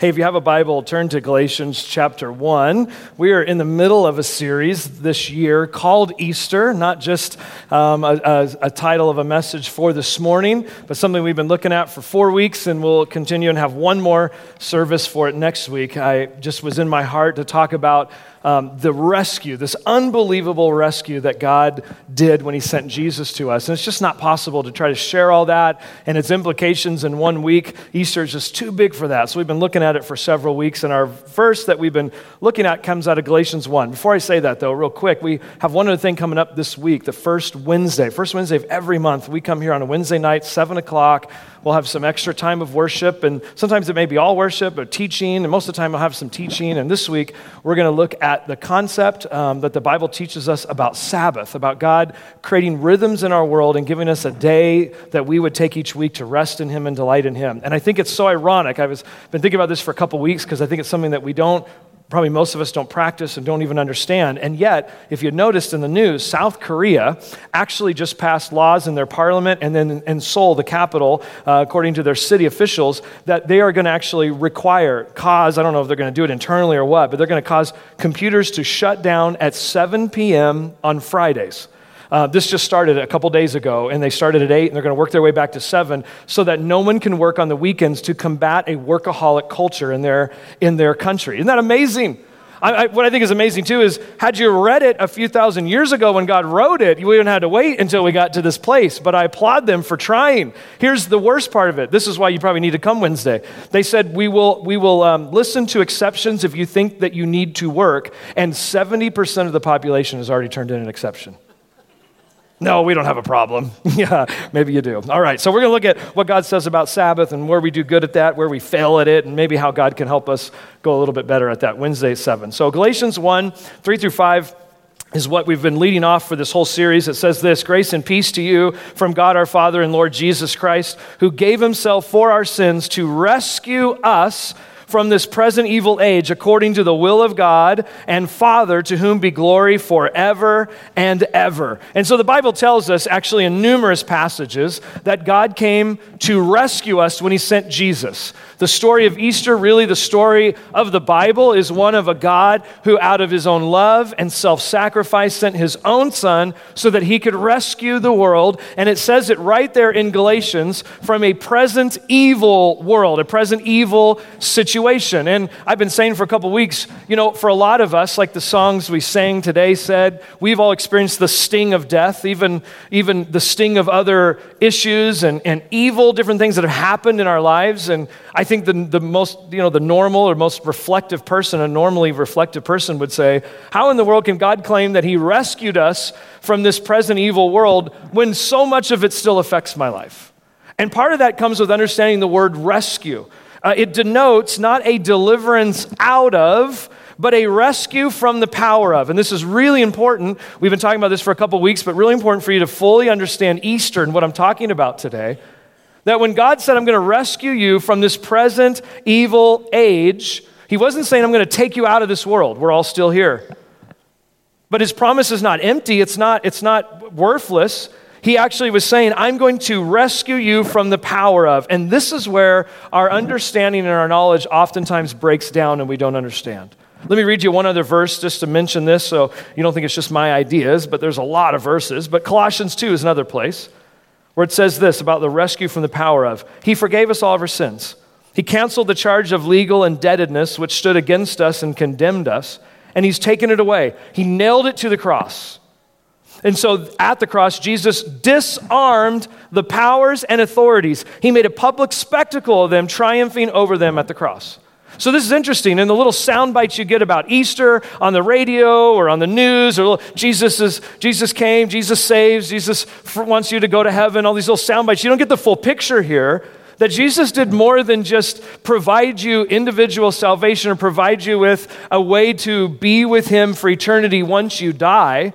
Hey, if you have a Bible, turn to Galatians chapter 1. We are in the middle of a series this year called Easter, not just um, a, a, a, title of a message for this morning, but something we've been looking at for four weeks, and we'll continue and have one more service for it next week. I just was in my heart to talk about um, the rescue, this unbelievable rescue that God did when He sent Jesus to us. And it's just not possible to try to share all that and its implications in one week. Easter is just too big for that. So we've been looking at it for several weeks. And our verse that we've been looking at comes out of Galatians 1. Before I say that, though, real quick, we have one other thing coming up this week, the first Wednesday. First Wednesday of every month. We come here on a Wednesday night, 7 o'clock. We'll have some extra time of worship, and sometimes it may be all worship or teaching, and most of the time we'll have some teaching. And this week, we're going to look at the concept um, that the Bible teaches us about Sabbath, about God creating rhythms in our world and giving us a day that we would take each week to rest in Him and delight in Him. And I think it's so ironic. I've been thinking about this for a couple weeks because I think it's something that we don't probably most of us don't practice and don't even understand. And yet, if you noticed in the news, South Korea actually just passed laws in their parliament and then in Seoul, the capital, uh, according to their city officials, that they are going to actually require, cause, I don't know if they're going to do it internally or what, but they're going to cause computers to shut down at 7 p.m. on Fridays. Uh, this just started a couple days ago, and they started at 8, and they're going to work their way back to 7 so that no one can work on the weekends to combat a workaholic culture in their, in their country. Isn't that amazing? I, I, what I think is amazing too is, had you read it a few thousand years ago when God wrote it, you wouldn't have had to wait until we got to this place. But I applaud them for trying. Here's the worst part of it. This is why you probably need to come Wednesday. They said, We will, we will um, listen to exceptions if you think that you need to work. And 70% of the population has already turned in an exception. No, we don't have a problem. yeah, maybe you do. All right, so we're going to look at what God says about Sabbath and where we do good at that, where we fail at it, and maybe how God can help us go a little bit better at that. Wednesday 7. So Galatians 1, 3 through 5 is what we've been leading off for this whole series. It says this Grace and peace to you from God our Father and Lord Jesus Christ, who gave himself for our sins to rescue us from this present evil age according to the will of God and Father, to whom be glory forever and ever. And so the Bible tells us, actually, in numerous passages, that God came to rescue us when he sent Jesus. The story of Easter, really the story of the Bible, is one of a God who, out of his own love and self sacrifice, sent his own son so that he could rescue the world. And it says it right there in Galatians from a present evil world, a present evil situation. And I've been saying for a couple weeks, you know, for a lot of us, like the songs we sang today said, we've all experienced the sting of death, even, even the sting of other issues and, and evil, different things that have happened in our lives. And I think the, the most, you know, the normal or most reflective person, a normally reflective person would say, How in the world can God claim that He rescued us from this present evil world when so much of it still affects my life? And part of that comes with understanding the word rescue. Uh, it denotes not a deliverance out of, but a rescue from the power of. And this is really important. We've been talking about this for a couple weeks, but really important for you to fully understand Easter and what I'm talking about today. That when God said, I'm going to rescue you from this present evil age, He wasn't saying, I'm going to take you out of this world. We're all still here. But His promise is not empty, it's not, it's not worthless. He actually was saying, I'm going to rescue you from the power of. And this is where our understanding and our knowledge oftentimes breaks down and we don't understand. Let me read you one other verse just to mention this so you don't think it's just my ideas, but there's a lot of verses. But Colossians 2 is another place where it says this about the rescue from the power of He forgave us all of our sins. He canceled the charge of legal indebtedness which stood against us and condemned us, and He's taken it away. He nailed it to the cross. And so at the cross, Jesus disarmed the powers and authorities. He made a public spectacle of them, triumphing over them at the cross. So this is interesting. In the little sound bites you get about Easter on the radio or on the news, or Jesus is Jesus came, Jesus saves, Jesus wants you to go to heaven. All these little sound bites. You don't get the full picture here. That Jesus did more than just provide you individual salvation or provide you with a way to be with Him for eternity once you die.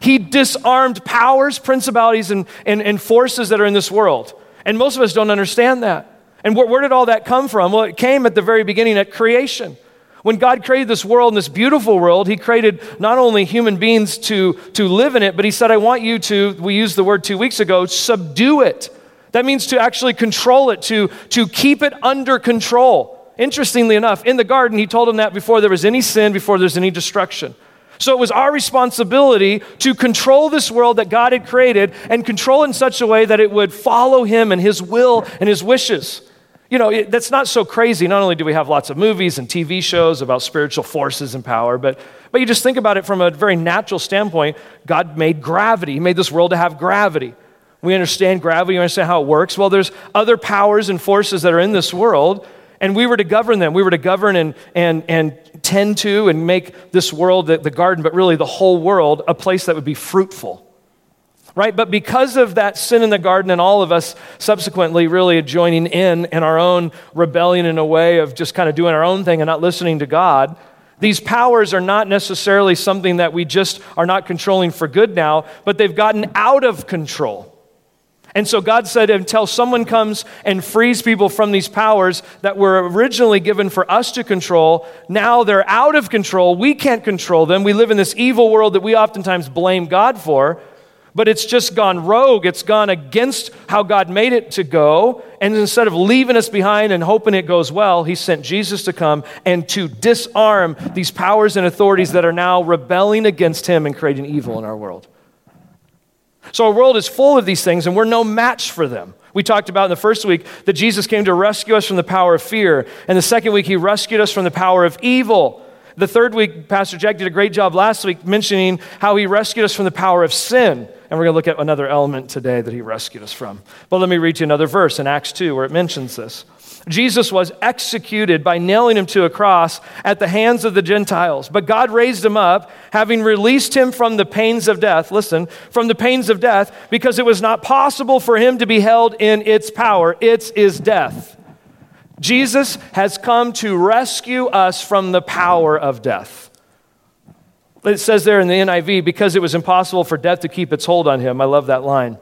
He disarmed powers, principalities, and, and, and forces that are in this world. And most of us don't understand that. And where, where did all that come from? Well, it came at the very beginning at creation. When God created this world and this beautiful world, He created not only human beings to, to live in it, but He said, I want you to, we used the word two weeks ago, subdue it. That means to actually control it, to, to keep it under control. Interestingly enough, in the garden, he told them that before there was any sin, before there's any destruction. So it was our responsibility to control this world that God had created and control in such a way that it would follow him and his will and his wishes. You know, it, that's not so crazy. Not only do we have lots of movies and TV shows about spiritual forces and power, but, but you just think about it from a very natural standpoint. God made gravity, He made this world to have gravity. We understand gravity, we understand how it works. Well, there's other powers and forces that are in this world, and we were to govern them. We were to govern and, and, and tend to and make this world, the, the garden, but really the whole world, a place that would be fruitful right? But because of that sin in the garden and all of us subsequently really joining in in our own rebellion in a way of just kind of doing our own thing and not listening to God, these powers are not necessarily something that we just are not controlling for good now, but they've gotten out of control. And so God said, until someone comes and frees people from these powers that were originally given for us to control, now they're out of control. We can't control them. We live in this evil world that we oftentimes blame God for but it's just gone rogue. It's gone against how God made it to go. And instead of leaving us behind and hoping it goes well, He sent Jesus to come and to disarm these powers and authorities that are now rebelling against Him and creating evil in our world. So our world is full of these things, and we're no match for them. We talked about in the first week that Jesus came to rescue us from the power of fear. And the second week, He rescued us from the power of evil. The third week, Pastor Jack did a great job last week mentioning how he rescued us from the power of sin. And we're going to look at another element today that he rescued us from. But let me read you another verse in Acts 2 where it mentions this. Jesus was executed by nailing him to a cross at the hands of the Gentiles. But God raised him up, having released him from the pains of death. Listen, from the pains of death, because it was not possible for him to be held in its power. Its is death. Jesus has come to rescue us from the power of death. It says there in the NIV, because it was impossible for death to keep its hold on him. I love that line.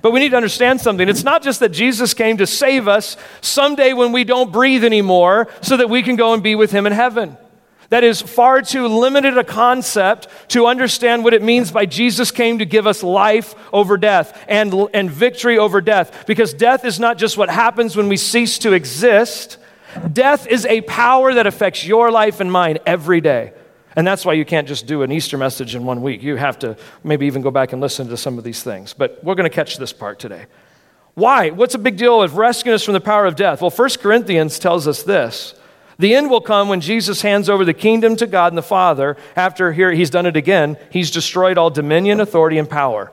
But we need to understand something. It's not just that Jesus came to save us someday when we don't breathe anymore so that we can go and be with him in heaven. That is far too limited a concept to understand what it means by Jesus came to give us life over death and, and victory over death. Because death is not just what happens when we cease to exist, death is a power that affects your life and mine every day. And that's why you can't just do an Easter message in one week. You have to maybe even go back and listen to some of these things. But we're going to catch this part today. Why? What's a big deal of rescuing us from the power of death? Well, 1 Corinthians tells us this the end will come when Jesus hands over the kingdom to God and the Father. After here, he's done it again. He's destroyed all dominion, authority, and power.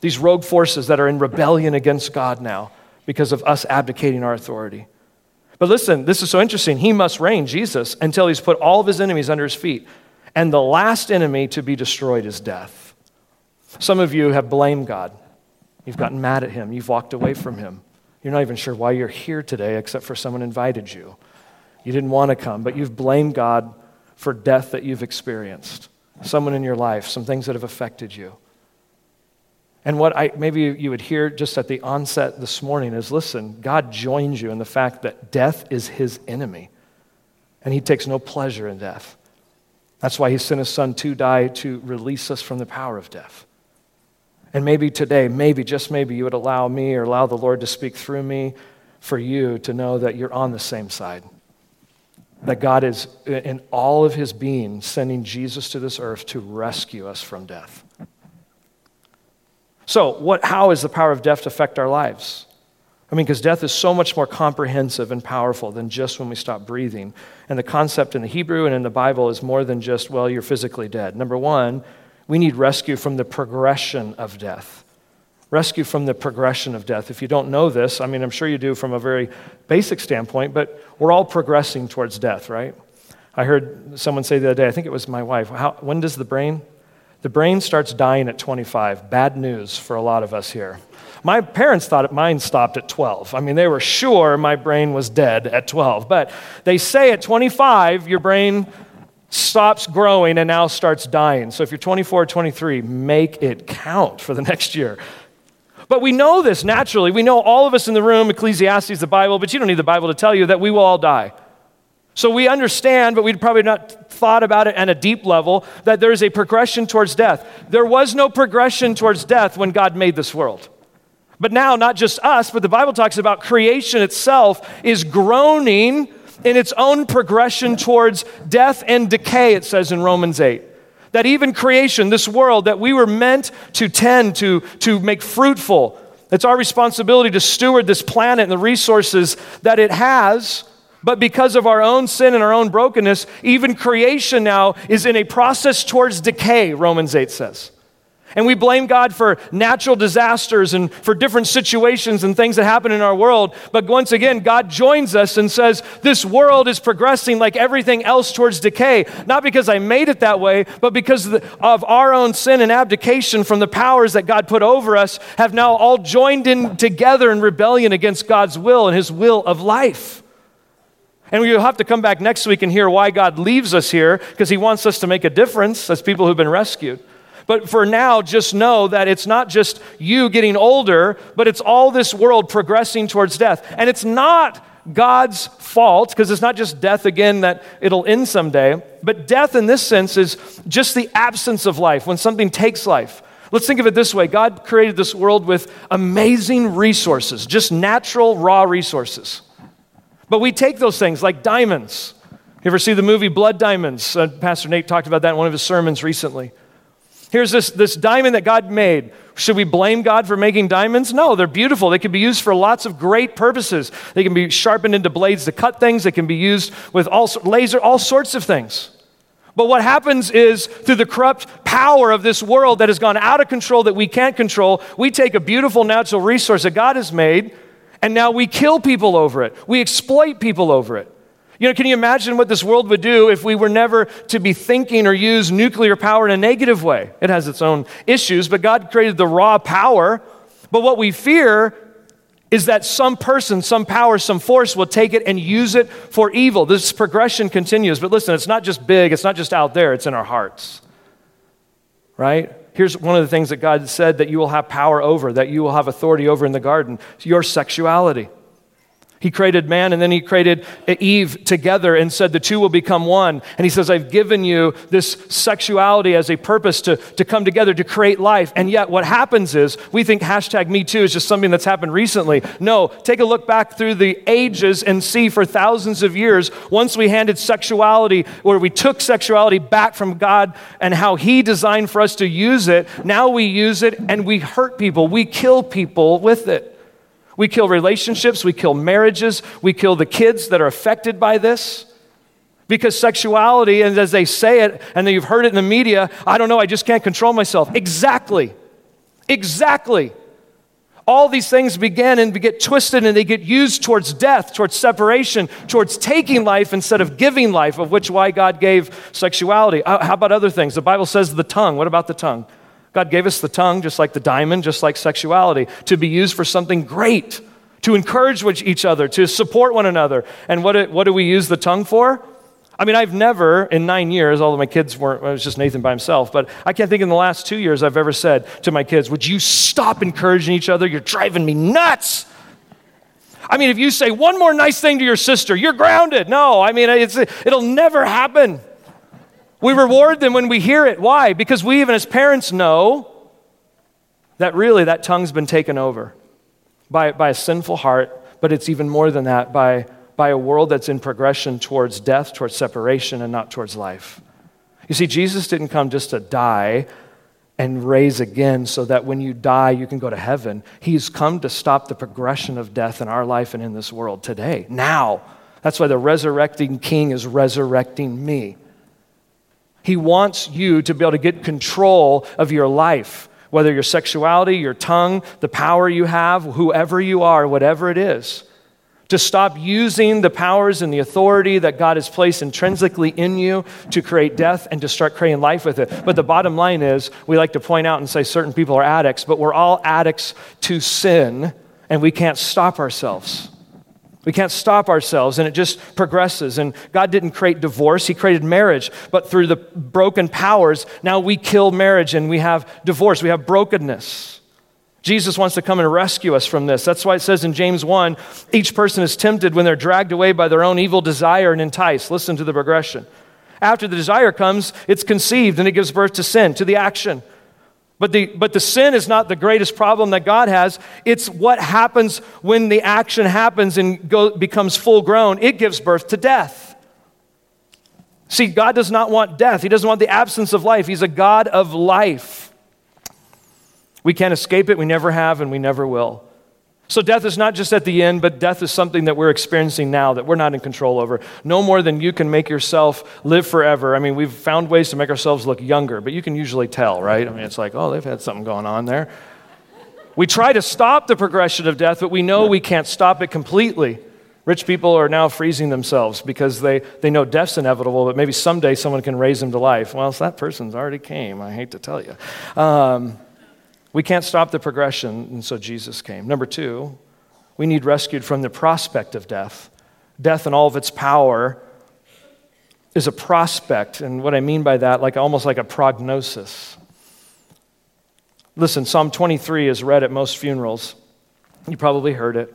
These rogue forces that are in rebellion against God now because of us abdicating our authority. But listen, this is so interesting. He must reign, Jesus, until he's put all of his enemies under his feet. And the last enemy to be destroyed is death. Some of you have blamed God. You've gotten mad at him. You've walked away from him. You're not even sure why you're here today, except for someone invited you. You didn't want to come, but you've blamed God for death that you've experienced, someone in your life, some things that have affected you. And what I, maybe you would hear just at the onset this morning is listen, God joins you in the fact that death is his enemy, and he takes no pleasure in death. That's why he sent his son to die to release us from the power of death. And maybe today, maybe, just maybe, you would allow me or allow the Lord to speak through me for you to know that you're on the same side that God is, in all of his being, sending Jesus to this earth to rescue us from death. So, what, how is the power of death to affect our lives? I mean, because death is so much more comprehensive and powerful than just when we stop breathing. And the concept in the Hebrew and in the Bible is more than just, well, you're physically dead. Number one, we need rescue from the progression of death rescue from the progression of death. If you don't know this, I mean, I'm sure you do from a very basic standpoint, but we're all progressing towards death, right? I heard someone say the other day, I think it was my wife, how, when does the brain? The brain starts dying at 25. Bad news for a lot of us here. My parents thought mine stopped at 12. I mean, they were sure my brain was dead at 12. But they say at 25, your brain stops growing and now starts dying. So if you're 24 or 23, make it count for the next year. But we know this naturally. We know all of us in the room, Ecclesiastes, the Bible, but you don't need the Bible to tell you that we will all die. So we understand, but we'd probably not thought about it at a deep level, that there is a progression towards death. There was no progression towards death when God made this world. But now, not just us, but the Bible talks about creation itself is groaning in its own progression towards death and decay, it says in Romans 8. That even creation, this world that we were meant to tend to, to make fruitful, it's our responsibility to steward this planet and the resources that it has. But because of our own sin and our own brokenness, even creation now is in a process towards decay, Romans 8 says. And we blame God for natural disasters and for different situations and things that happen in our world. But once again, God joins us and says, This world is progressing like everything else towards decay. Not because I made it that way, but because of our own sin and abdication from the powers that God put over us, have now all joined in together in rebellion against God's will and His will of life. And we'll have to come back next week and hear why God leaves us here, because He wants us to make a difference as people who've been rescued. But for now, just know that it's not just you getting older, but it's all this world progressing towards death. And it's not God's fault, because it's not just death again that it'll end someday, but death in this sense is just the absence of life, when something takes life. Let's think of it this way God created this world with amazing resources, just natural, raw resources. But we take those things like diamonds. You ever see the movie Blood Diamonds? Uh, Pastor Nate talked about that in one of his sermons recently. Here's this, this diamond that God made. Should we blame God for making diamonds? No, they're beautiful. They can be used for lots of great purposes. They can be sharpened into blades to cut things, they can be used with all, laser, all sorts of things. But what happens is, through the corrupt power of this world that has gone out of control that we can't control, we take a beautiful natural resource that God has made, and now we kill people over it. We exploit people over it. You know, can you imagine what this world would do if we were never to be thinking or use nuclear power in a negative way? It has its own issues, but God created the raw power. But what we fear is that some person, some power, some force will take it and use it for evil. This progression continues. But listen, it's not just big, it's not just out there, it's in our hearts. Right? Here's one of the things that God said that you will have power over, that you will have authority over in the garden your sexuality. He created man and then he created Eve together and said the two will become one. And he says, I've given you this sexuality as a purpose to, to come together to create life. And yet, what happens is we think hashtag me too is just something that's happened recently. No, take a look back through the ages and see for thousands of years, once we handed sexuality, or we took sexuality back from God and how he designed for us to use it, now we use it and we hurt people, we kill people with it. We kill relationships, we kill marriages, we kill the kids that are affected by this. Because sexuality, and as they say it, and you've heard it in the media, I don't know, I just can't control myself. Exactly. Exactly. All these things begin and get twisted and they get used towards death, towards separation, towards taking life instead of giving life, of which why God gave sexuality. Uh, how about other things? The Bible says the tongue. What about the tongue? God gave us the tongue, just like the diamond, just like sexuality, to be used for something great, to encourage each other, to support one another. And what, what do we use the tongue for? I mean, I've never, in nine years, although my kids weren't, it was just Nathan by himself, but I can't think in the last two years I've ever said to my kids, Would you stop encouraging each other? You're driving me nuts. I mean, if you say one more nice thing to your sister, you're grounded. No, I mean, it'll never happen. We reward them when we hear it. Why? Because we, even as parents, know that really that tongue's been taken over by, by a sinful heart, but it's even more than that by, by a world that's in progression towards death, towards separation, and not towards life. You see, Jesus didn't come just to die and raise again so that when you die, you can go to heaven. He's come to stop the progression of death in our life and in this world today, now. That's why the resurrecting king is resurrecting me. He wants you to be able to get control of your life, whether your sexuality, your tongue, the power you have, whoever you are, whatever it is. To stop using the powers and the authority that God has placed intrinsically in you to create death and to start creating life with it. But the bottom line is, we like to point out and say certain people are addicts, but we're all addicts to sin, and we can't stop ourselves. We can't stop ourselves, and it just progresses. And God didn't create divorce, He created marriage. But through the broken powers, now we kill marriage and we have divorce, we have brokenness. Jesus wants to come and rescue us from this. That's why it says in James 1 each person is tempted when they're dragged away by their own evil desire and enticed. Listen to the progression. After the desire comes, it's conceived and it gives birth to sin, to the action. But the, but the sin is not the greatest problem that God has. It's what happens when the action happens and go, becomes full grown. It gives birth to death. See, God does not want death. He doesn't want the absence of life. He's a God of life. We can't escape it. We never have, and we never will. So, death is not just at the end, but death is something that we're experiencing now that we're not in control over. No more than you can make yourself live forever. I mean, we've found ways to make ourselves look younger, but you can usually tell, right? I mean, it's like, oh, they've had something going on there. We try to stop the progression of death, but we know we can't stop it completely. Rich people are now freezing themselves because they, they know death's inevitable, but maybe someday someone can raise them to life. Well, so that person's already came, I hate to tell you. Um, we can't stop the progression, and so Jesus came. Number two, we need rescued from the prospect of death. Death and all of its power is a prospect, and what I mean by that, like almost like a prognosis. Listen, Psalm 23 is read at most funerals. You probably heard it.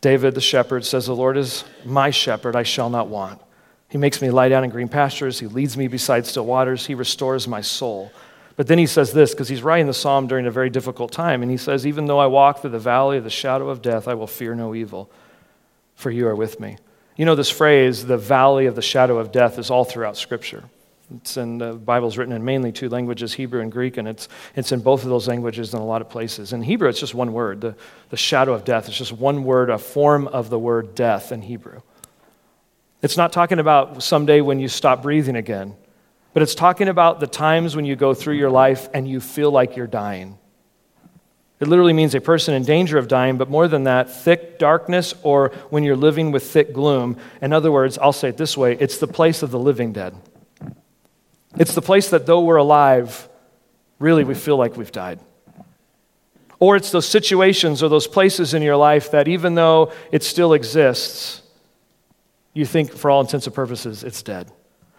David, the shepherd, says, The Lord is my shepherd, I shall not want. He makes me lie down in green pastures. He leads me beside still waters. He restores my soul. But then he says this because he's writing the psalm during a very difficult time. And he says, Even though I walk through the valley of the shadow of death, I will fear no evil, for you are with me. You know, this phrase, the valley of the shadow of death, is all throughout Scripture. It's in the Bible's written in mainly two languages, Hebrew and Greek, and it's, it's in both of those languages in a lot of places. In Hebrew, it's just one word. The, the shadow of death It's just one word, a form of the word death in Hebrew. It's not talking about someday when you stop breathing again. But it's talking about the times when you go through your life and you feel like you're dying. It literally means a person in danger of dying, but more than that, thick darkness or when you're living with thick gloom. In other words, I'll say it this way it's the place of the living dead. It's the place that though we're alive, really we feel like we've died. Or it's those situations or those places in your life that even though it still exists, you think for all intents and purposes it's dead.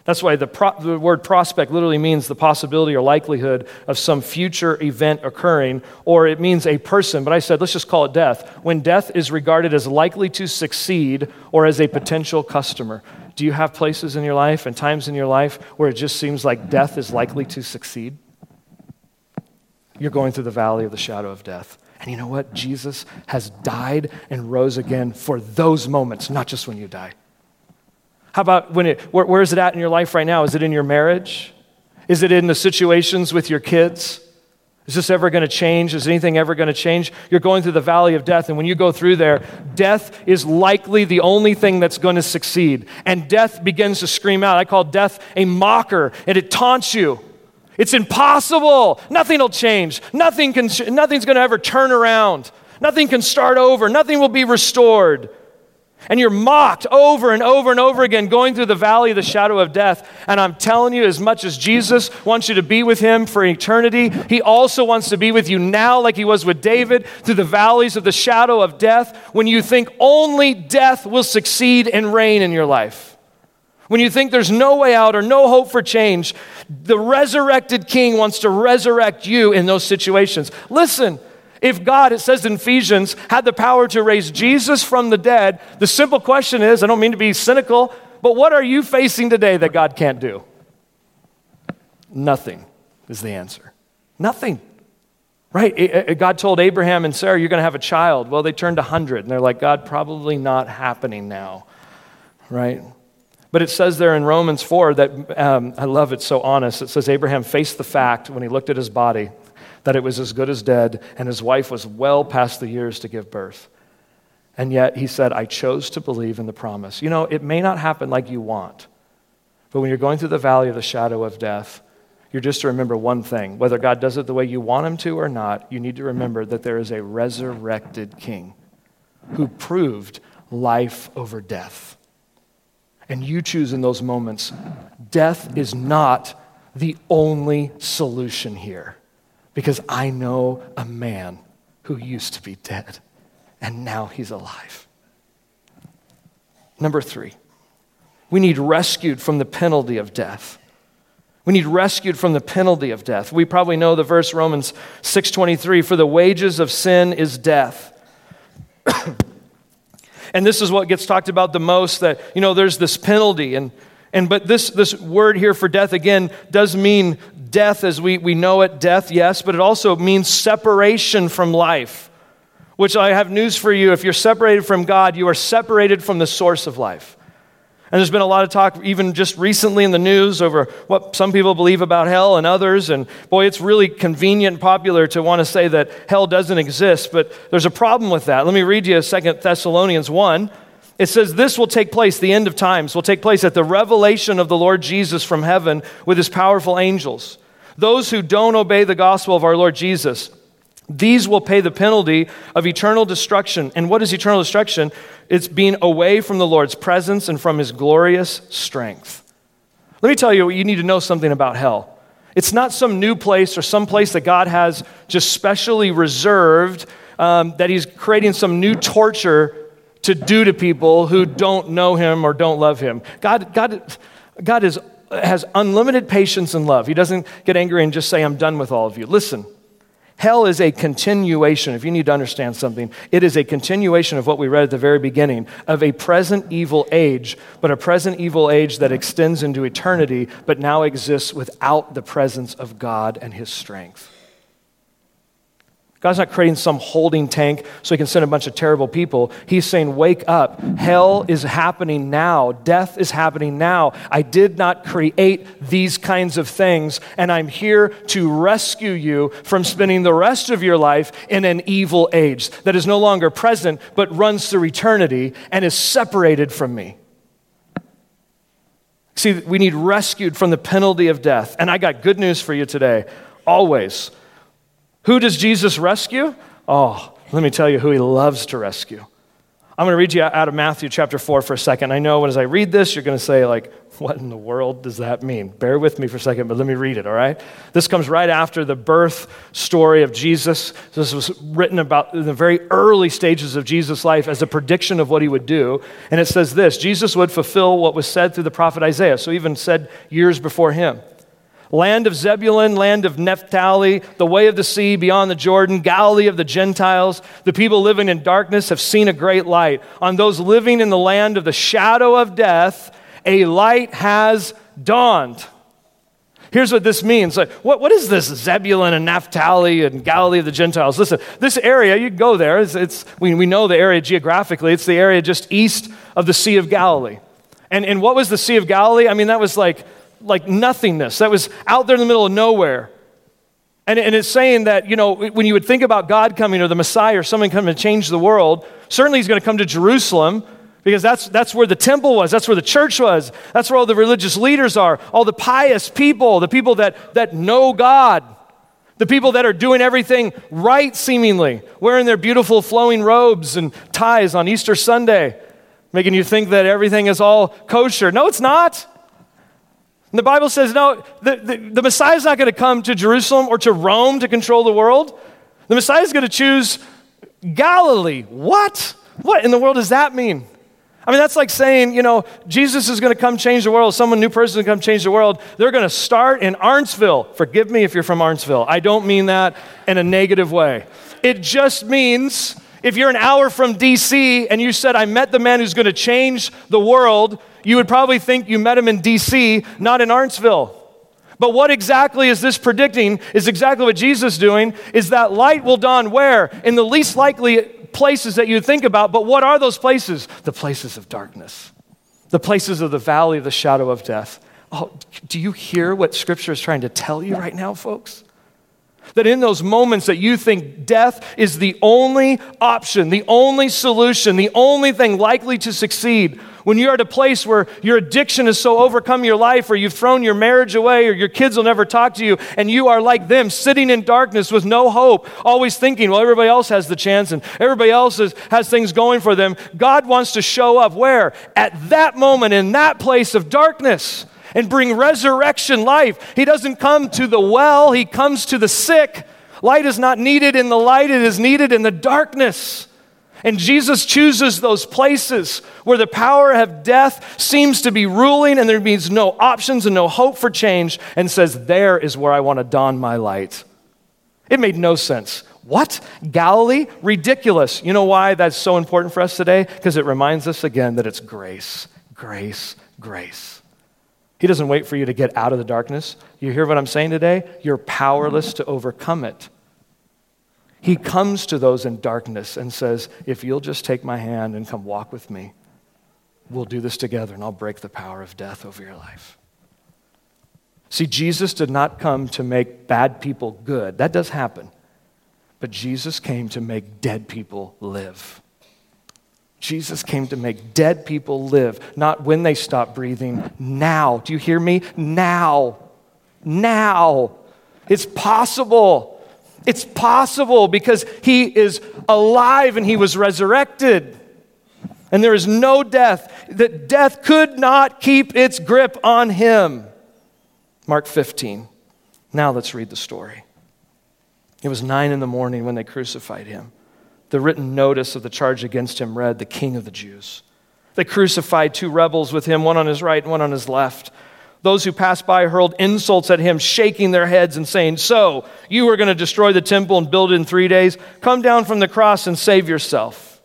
That's why the, pro- the, word prospect literally means the possibility or likelihood of some future event occurring, or it means a person. But I said, let's just call it death. When death is regarded as likely to succeed or as a potential customer. Do you have places in your life and times in your life where it just seems like death is likely to succeed? You're going through the valley of the shadow of death. And you know what? Jesus has died and rose again for those moments, not just when you die. How about when it, where, where is it at in your life right now? Is it in your marriage? Is it in the situations with your kids? Is this ever going to change? Is anything ever going to change? You're going through the valley of death, and when you go through there, death is likely the only thing that's going to succeed. And death begins to scream out. I call death a mocker, and it taunts you. It's impossible. Nothing will change. Nothing can, nothing's going to ever turn around. Nothing can start over. Nothing will be restored. And you're mocked over and over and over again going through the valley of the shadow of death. And I'm telling you, as much as Jesus wants you to be with him for eternity, he also wants to be with you now, like he was with David, through the valleys of the shadow of death, when you think only death will succeed and reign in your life. When you think there's no way out or no hope for change, the resurrected king wants to resurrect you in those situations. Listen, if God, it says in Ephesians, had the power to raise Jesus from the dead, the simple question is I don't mean to be cynical, but what are you facing today that God can't do? Nothing is the answer. Nothing. Right? God told Abraham and Sarah, You're going to have a child. Well, they turned 100, and they're like, God, probably not happening now. Right? But it says there in Romans 4 that, um, I love it so honest. It says Abraham faced the fact when he looked at his body that it was as good as dead, and his wife was well past the years to give birth. And yet he said, I chose to believe in the promise. You know, it may not happen like you want, but when you're going through the valley of the shadow of death, you're just to remember one thing whether God does it the way you want him to or not, you need to remember that there is a resurrected king who proved life over death. And you choose in those moments, death is not the only solution here because I know a man who used to be dead and now he's alive. Number three, we need rescued from the penalty of death. We need rescued from the penalty of death. We probably know the verse Romans 6:23 for the wages of sin is death. and this is what gets talked about the most that you know there's this penalty and and but this this word here for death again does mean death as we, we know it, death, yes, but it also means separation from life. Which I have news for you. If you're separated from God, you are separated from the source of life. And there's been a lot of talk, even just recently in the news, over what some people believe about hell and others. And boy, it's really convenient and popular to want to say that hell doesn't exist, but there's a problem with that. Let me read you 2 Thessalonians 1. It says, This will take place, the end of times will take place at the revelation of the Lord Jesus from heaven with his powerful angels. Those who don't obey the gospel of our Lord Jesus, these will pay the penalty of eternal destruction. And what is eternal destruction? It's being away from the Lord's presence and from his glorious strength. Let me tell you, you need to know something about hell. It's not some new place or some place that God has just specially reserved, um, that he's creating some new torture to do to people who don't know him or don't love him. God, God, God is, has unlimited patience and love. He doesn't get angry and just say, I'm done with all of you. Listen, Hell is a continuation, if you need to understand something, it is a continuation of what we read at the very beginning of a present evil age, but a present evil age that extends into eternity, but now exists without the presence of God and His strength. God's not creating some holding tank so he can send a bunch of terrible people. He's saying, Wake up. Hell is happening now. Death is happening now. I did not create these kinds of things, and I'm here to rescue you from spending the rest of your life in an evil age that is no longer present, but runs through eternity and is separated from me. See, we need rescued from the penalty of death. And I got good news for you today. Always who does Jesus rescue? Oh, let me tell you who he loves to rescue. I'm going to read you out of Matthew chapter 4 for a second. I know as I read this, you're going to say, like, what in the world does that mean? Bear with me for a second, but let me read it, all right? This comes right after the birth story of Jesus. This was written about in the very early stages of Jesus' life as a prediction of what he would do. And it says this Jesus would fulfill what was said through the prophet Isaiah, so even said years before him. Land of Zebulun, land of Naphtali, the way of the sea beyond the Jordan, Galilee of the Gentiles. The people living in darkness have seen a great light. On those living in the land of the shadow of death, a light has dawned. Here's what this means. Like, what, what is this Zebulun and Naphtali and Galilee of the Gentiles? Listen, this area, you go there, it's, it's, we, we know the area geographically. It's the area just east of the Sea of Galilee. And, and what was the Sea of Galilee? I mean, that was like like nothingness, that was out there in the middle of nowhere. And, and it's saying that, you know, when you would think about God coming or the Messiah or someone coming to change the world, certainly he's going to come to Jerusalem because that's, that's where the temple was, that's where the church was, that's where all the religious leaders are, all the pious people, the people that, that know God, the people that are doing everything right, seemingly, wearing their beautiful flowing robes and ties on Easter Sunday, making you think that everything is all kosher. No, it's not. And the Bible says, no, the, the, the Messiah is not going to come to Jerusalem or to Rome to control the world. The Messiah is going to choose Galilee. What? What in the world does that mean? I mean, that's like saying, you know, Jesus is going to come change the world. Someone new person is going to come change the world. They're going to start in Arendtsville. Forgive me if you're from Arendtsville. I don't mean that in a negative way. It just means if you're an hour from DC and you said, I met the man who's going to change the world, you would probably think you met him in DC, not in Arendtsville. But what exactly is this predicting? Is exactly what Jesus is doing is that light will dawn where? In the least likely places that you think about. But what are those places? The places of darkness, the places of the valley of the shadow of death. Oh, do you hear what Scripture is trying to tell you right now, folks? That in those moments that you think death is the only option, the only solution, the only thing likely to succeed, when you're at a place where your addiction has so overcome your life, or you've thrown your marriage away, or your kids will never talk to you, and you are like them, sitting in darkness with no hope, always thinking, well, everybody else has the chance and everybody else is, has things going for them. God wants to show up where? At that moment, in that place of darkness and bring resurrection life. He doesn't come to the well, he comes to the sick. Light is not needed in the light, it is needed in the darkness. And Jesus chooses those places where the power of death seems to be ruling and there means no options and no hope for change and says, There is where I want to dawn my light. It made no sense. What? Galilee? Ridiculous. You know why that's so important for us today? Because it reminds us again that it's grace, grace, grace. He doesn't wait for you to get out of the darkness. You hear what I'm saying today? You're powerless to overcome it. He comes to those in darkness and says, If you'll just take my hand and come walk with me, we'll do this together and I'll break the power of death over your life. See, Jesus did not come to make bad people good. That does happen. But Jesus came to make dead people live. Jesus came to make dead people live, not when they stop breathing, now. Do you hear me? Now. Now. It's possible. It's possible because he is alive and he was resurrected. And there is no death, that death could not keep its grip on him. Mark 15. Now let's read the story. It was nine in the morning when they crucified him. The written notice of the charge against him read, The King of the Jews. They crucified two rebels with him, one on his right and one on his left. Those who passed by hurled insults at him, shaking their heads and saying, So, you are going to destroy the temple and build it in three days? Come down from the cross and save yourself.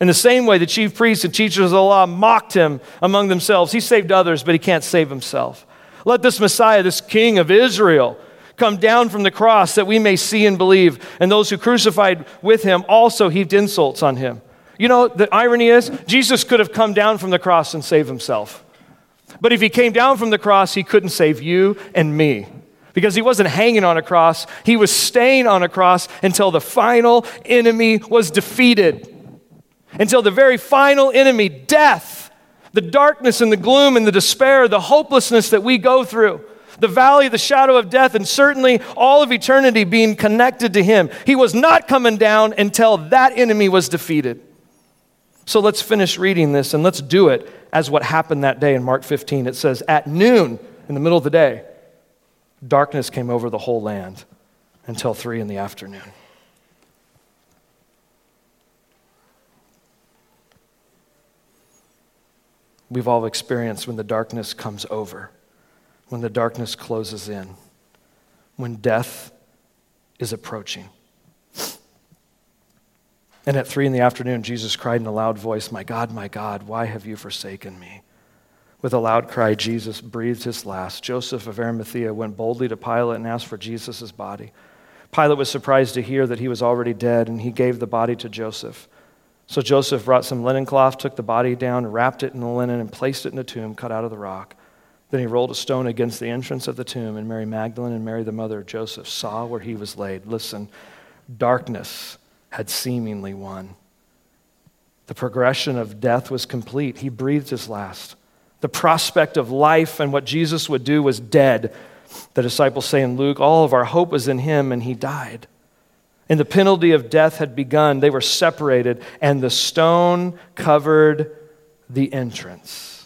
In the same way, the chief priests and teachers of the law mocked him among themselves. He saved others, but he can't save himself. Let this Messiah, this King of Israel, come down from the cross that we may see and believe. And those who crucified with him also heaped insults on him. You know, the irony is, Jesus could have come down from the cross and saved himself. But if he came down from the cross, he couldn't save you and me. Because he wasn't hanging on a cross, he was staying on a cross until the final enemy was defeated. Until the very final enemy, death, the darkness and the gloom and the despair, the hopelessness that we go through, the valley the shadow of death, and certainly all of eternity being connected to him. He was not coming down until that enemy was defeated. So let's finish reading this and let's do it as what happened that day in Mark 15. It says, At noon, in the middle of the day, darkness came over the whole land until three in the afternoon. We've all experienced when the darkness comes over, when the darkness closes in, when death is approaching. And at three in the afternoon, Jesus cried in a loud voice, My God, my God, why have you forsaken me? With a loud cry, Jesus breathed his last. Joseph of Arimathea went boldly to Pilate and asked for Jesus' body. Pilate was surprised to hear that he was already dead, and he gave the body to Joseph. So Joseph brought some linen cloth, took the body down, wrapped it in the linen, and placed it in a tomb cut out of the rock. Then he rolled a stone against the entrance of the tomb, and Mary Magdalene and Mary, the mother of Joseph, saw where he was laid. Listen, darkness had seemingly won. The progression of death was complete. He breathed his last. The prospect of life and what Jesus would do was dead. The disciples say in Luke, all of our hope was in him, and he died. And the penalty of death had begun. They were separated, and the stone covered the entrance.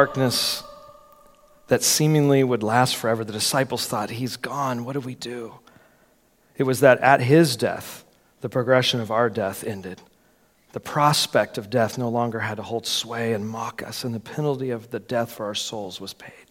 Darkness that seemingly would last forever, the disciples thought, He's gone. What do we do? It was that at His death, the progression of our death ended. The prospect of death no longer had to hold sway and mock us, and the penalty of the death for our souls was paid.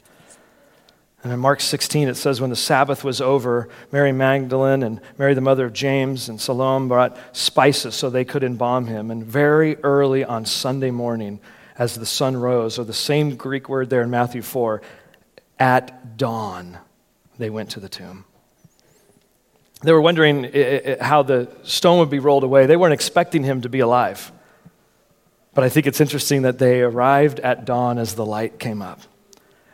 And in Mark 16, it says, when the Sabbath was over, Mary Magdalene and Mary, the mother of James, and Salome brought spices so they could embalm him. And very early on Sunday morning, as the sun rose, or the same Greek word there in Matthew 4, at dawn, they went to the tomb. They were wondering how the stone would be rolled away. They weren't expecting him to be alive. But I think it's interesting that they arrived at dawn as the light came up.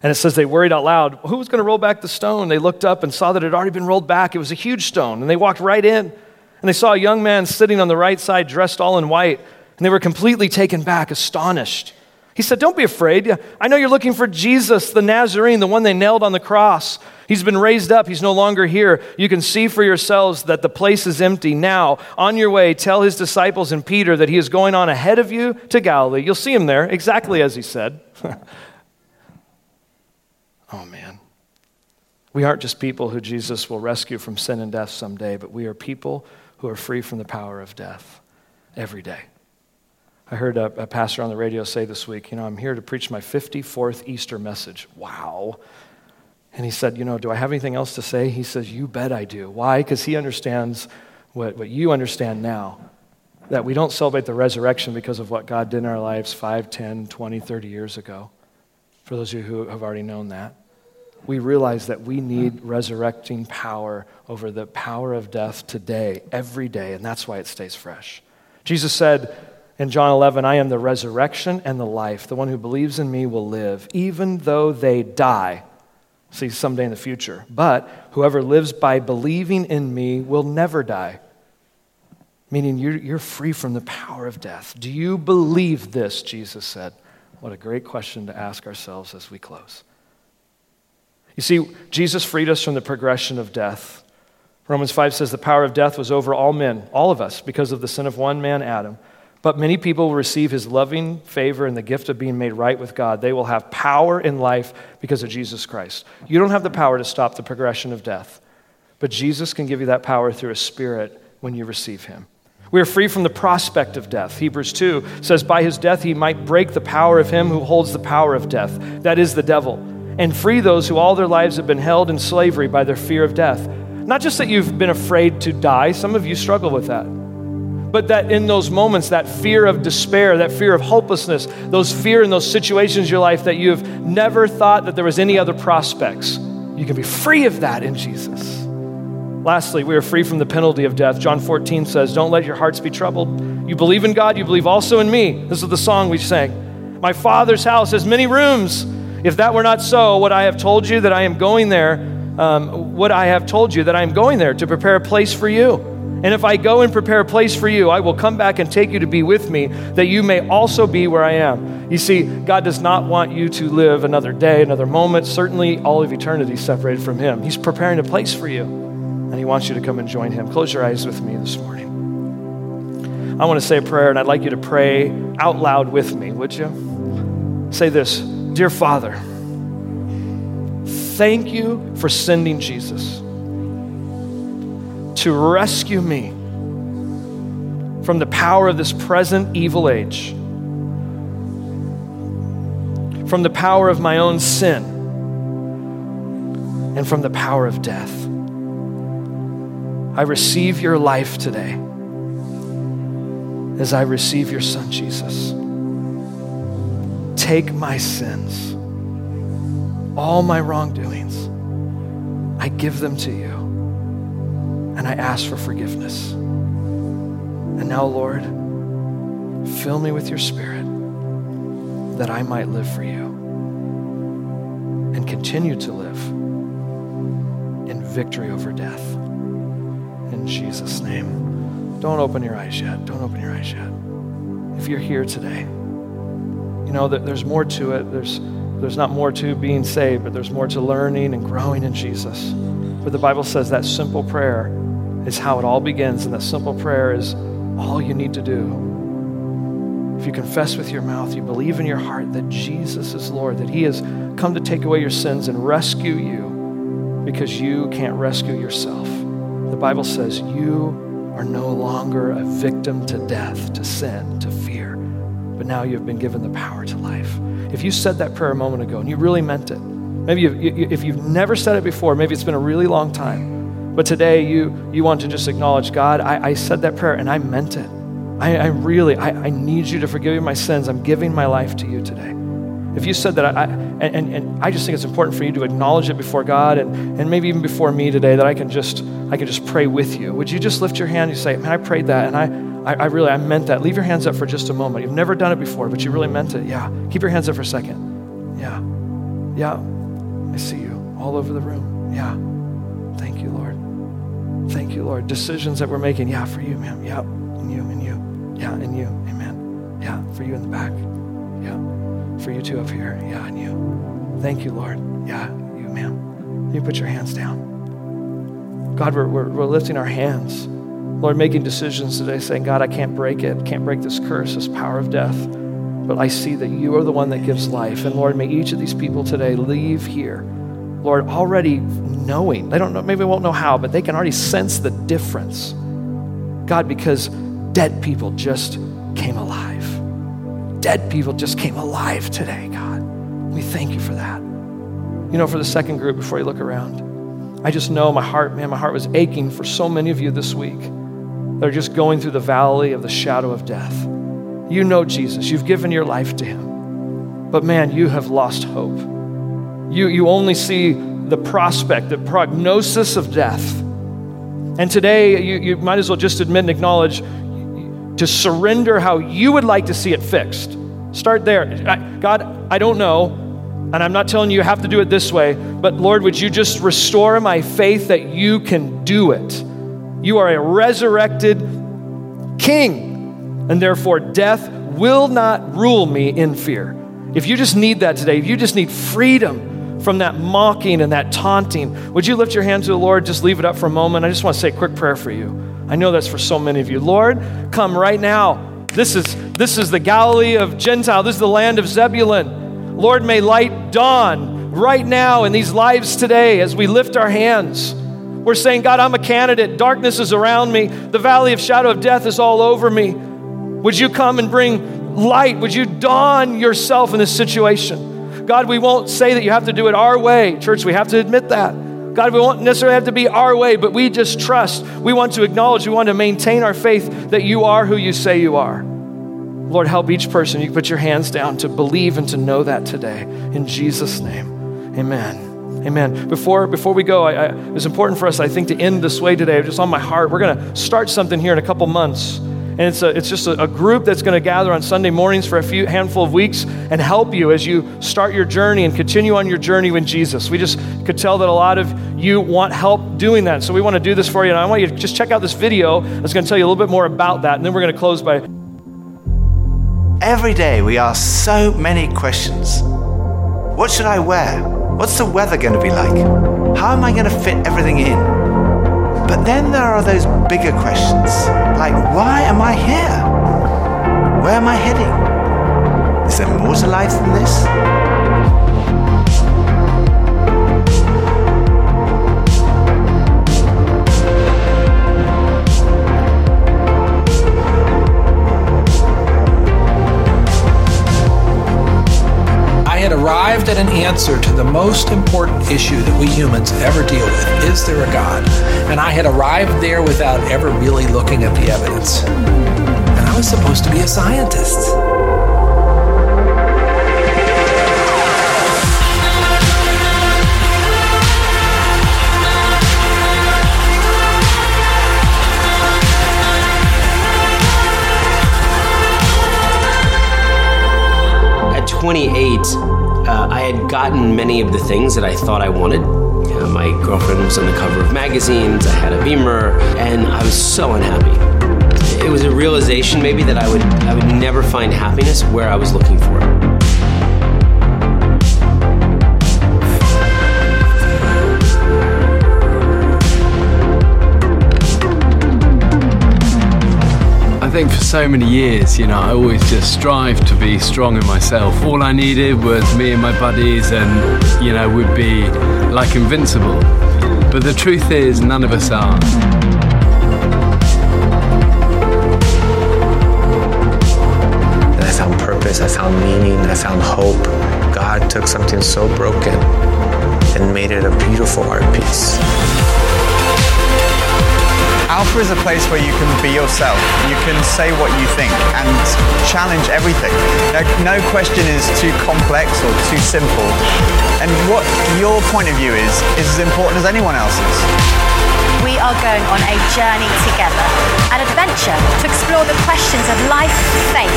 And it says they worried out loud, who was going to roll back the stone? They looked up and saw that it had already been rolled back. It was a huge stone. And they walked right in. And they saw a young man sitting on the right side, dressed all in white. And they were completely taken back, astonished. He said, Don't be afraid. I know you're looking for Jesus, the Nazarene, the one they nailed on the cross. He's been raised up. He's no longer here. You can see for yourselves that the place is empty. Now, on your way, tell his disciples and Peter that he is going on ahead of you to Galilee. You'll see him there, exactly as he said. oh, man. We aren't just people who Jesus will rescue from sin and death someday, but we are people who are free from the power of death every day. I heard a, a, pastor on the radio say this week, you know, I'm here to preach my 54th Easter message. Wow. And he said, you know, do I have anything else to say? He says, you bet I do. Why? Because he understands what, what you understand now. That we don't celebrate the resurrection because of what God did in our lives 5, 10, 20, 30 years ago. For those of you who have already known that. We realize that we need resurrecting power over the power of death today, every day, and that's why it stays fresh. Jesus said, in John 11, I am the resurrection and the life. The one who believes in me will live, even though they die. See, someday in the future. But whoever lives by believing in me will never die. Meaning you're, you're free from the power of death. Do you believe this? Jesus said. What a great question to ask ourselves as we close. You see, Jesus freed us from the progression of death. Romans 5 says the power of death was over all men, all of us, because of the sin of one man, Adam. But many people will receive his loving favor and the gift of being made right with God. They will have power in life because of Jesus Christ. You don't have the power to stop the progression of death, but Jesus can give you that power through a spirit when you receive him. We are free from the prospect of death. Hebrews 2 says, By his death he might break the power of him who holds the power of death, that is the devil, and free those who all their lives have been held in slavery by their fear of death. Not just that you've been afraid to die, some of you struggle with that but that in those moments, that fear of despair, that fear of hopelessness, those fear in those situations in your life that you've never thought that there was any other prospects, you can be free of that in Jesus. Lastly, we are free from the penalty of death. John 14 says, Don't let your hearts be troubled. You believe in God, you believe also in me. This is the song we sang. My Father's house has many rooms. If that were not so, what I have told you that I am going there, um, what I have told you that I am going there to prepare a place for you. And if I go and prepare a place for you, I will come back and take you to be with me, that you may also be where I am. You see, God does not want you to live another day, another moment, certainly all of eternity separated from Him. He's preparing a place for you, and He wants you to come and join Him. Close your eyes with me this morning. I want to say a prayer, and I'd like you to pray out loud with me, would you? Say this Dear Father, thank you for sending Jesus to rescue me from the power of this present evil age, from the power of my own sin, and from the power of death. I receive your life today as I receive your Son, Jesus. Take my sins, all my wrongdoings, I give them to you and I ask for forgiveness. And now, Lord, fill me with your spirit that I might live for you and continue to live in victory over death. In Jesus' name. Don't open your eyes yet. Don't open your eyes yet. If you're here today, you know that there's more to it. There's, there's not more to being saved, but there's more to learning and growing in Jesus. But the Bible says that simple prayer is how it all begins. And that simple prayer is all you need to do. If you confess with your mouth, you believe in your heart that Jesus is Lord, that He has come to take away your sins and rescue you because you can't rescue yourself. The Bible says you are no longer a victim to death, to sin, to fear, but now you have been given the power to life. If you said that prayer a moment ago and you really meant it, Maybe you, you, if you've never said it before, maybe it's been a really long time. But today you, you want to just acknowledge, God, I, I said that prayer and I meant it. I, I really, I, I, need you to forgive me my sins. I'm giving my life to you today. If you said that, I, and, and, and I just think it's important for you to acknowledge it before God and, and maybe even before me today that I can just I can just pray with you. Would you just lift your hand and say, man, I prayed that and I, I, I really, I meant that. Leave your hands up for just a moment. You've never done it before, but you really meant it. Yeah. Keep your hands up for a second. Yeah. Yeah. I see you all over the room. Yeah. Thank you, Lord. Decisions that we're making. Yeah, for you, ma'am. Yeah. And you, and you. Yeah, and you. Amen. Yeah. For you in the back. Yeah. For you too up here. Yeah, and you. Thank you, Lord. Yeah, you, ma'am. You put your hands down. God, we're, we're, we're lifting our hands. Lord, making decisions today saying, God, I can't break it. Can't break this curse, this power of death but I see that you are the one that gives life. And Lord, may each of these people today leave here, Lord, already knowing. They don't know, maybe won't know how, but they can already sense the difference. God, because dead people just came alive. Dead people just came alive today, God. We thank you for that. You know, for the second group, before you look around, I just know my heart, man, my heart was aching for so many of you this week that are just going through the valley of the shadow of death. You know Jesus, you've given your life to him. But man, you have lost hope. You, you only see the prospect, the prognosis of death. And today, you, you might as well just admit and acknowledge to surrender how you would like to see it fixed. Start there. I, God, I don't know, and I'm not telling you you have to do it this way, but Lord, would you just restore my faith that you can do it? You are a resurrected king and therefore death will not rule me in fear. If you just need that today, if you just need freedom from that mocking and that taunting, would you lift your hand to the Lord? Just leave it up for a moment. I just want to say a quick prayer for you. I know that's for so many of you. Lord, come right now. This is, this is the Galilee of Gentile. This is the land of Zebulun. Lord, may light dawn right now in these lives today as we lift our hands. We're saying, God, I'm a candidate. Darkness is around me. The valley of shadow of death is all over me. Would you come and bring light? Would you dawn yourself in this situation? God, we won't say that you have to do it our way. Church, we have to admit that. God, we won't necessarily have to be our way, but we just trust. We want to acknowledge, we want to maintain our faith that you are who you say you are. Lord, help each person. You put your hands down to believe and to know that today. In Jesus' name, amen. Amen. Before, before we go, I, I, it's important for us, I think, to end this way today. Just on my heart, we're going to start something here in a couple months. And it's, a, it's just a, a group that's going to gather on Sunday mornings for a few handful of weeks and help you as you start your journey and continue on your journey with Jesus. We just could tell that a lot of you want help doing that. So we want to do this for you. And I want you to just check out this video that's going to tell you a little bit more about that. And then we're going to close by. Every day we ask so many questions. What should I wear? What's the weather going to be like? How am I going to fit everything in? But then there are those bigger questions, like why am I here? Where am I heading? Is there more to life than this? Had arrived at an answer to the most important issue that we humans ever deal with is there a God? And I had arrived there without ever really looking at the evidence. And I was supposed to be a scientist. At 28, uh, I had gotten many of the things that I thought I wanted. My girlfriend was on the cover of magazines, I had a Beamer, and I was so unhappy. It was a realization maybe that I would, I would never find happiness where I was looking for it. Think for so many years, you know, I always just strive to be strong in myself. All I needed was me and my buddies, and, you know, we'd be like invincible. But the truth is, none of us are. I found purpose, I found meaning, I found hope. God took something so broken and made it a beautiful art piece. Alpha is a place where you can be yourself. You can say what you think and challenge everything. No, question is too complex or too simple. And what your point of view is, is as important as anyone else's. We are going on a journey together, an adventure to explore the questions of life, faith,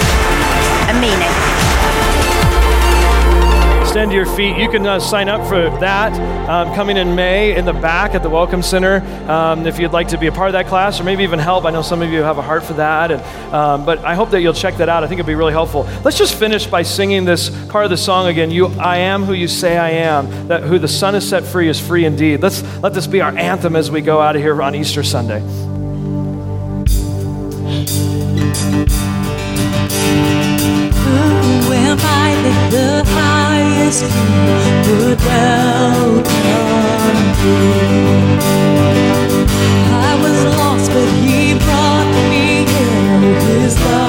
and meaning. Stand to your feet. You can uh, sign up for that um, coming in May in the back at the Welcome Center um, if you'd like to be a part of that class or maybe even help. I know some of you have a heart for that. And, um, but I hope that you'll check that out. I think it'd be really helpful. Let's just finish by singing this part of the song again. You, I am who you say I am. That who the Son has set free is free indeed. Let's let this be our anthem as we go out of here on Easter Sunday. I that the highest King would welcome me? I was lost, but He brought me with His love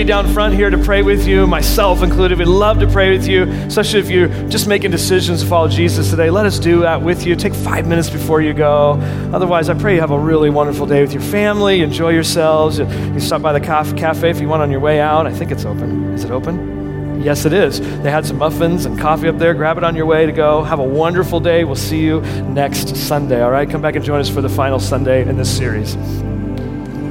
be down front here to pray with you, myself included. We'd love to pray with you, especially if you're just making decisions to follow Jesus today. Let us do that with you. Take five minutes before you go. Otherwise, I pray you have a really wonderful day with your family. Enjoy yourselves. You stop by the cafe if you want on your way out. I think it's open. Is it open? Yes, it is. They had some muffins and coffee up there. Grab it on your way to go. Have a wonderful day. We'll see you next Sunday, all right? Come back and join us for the final Sunday in this series.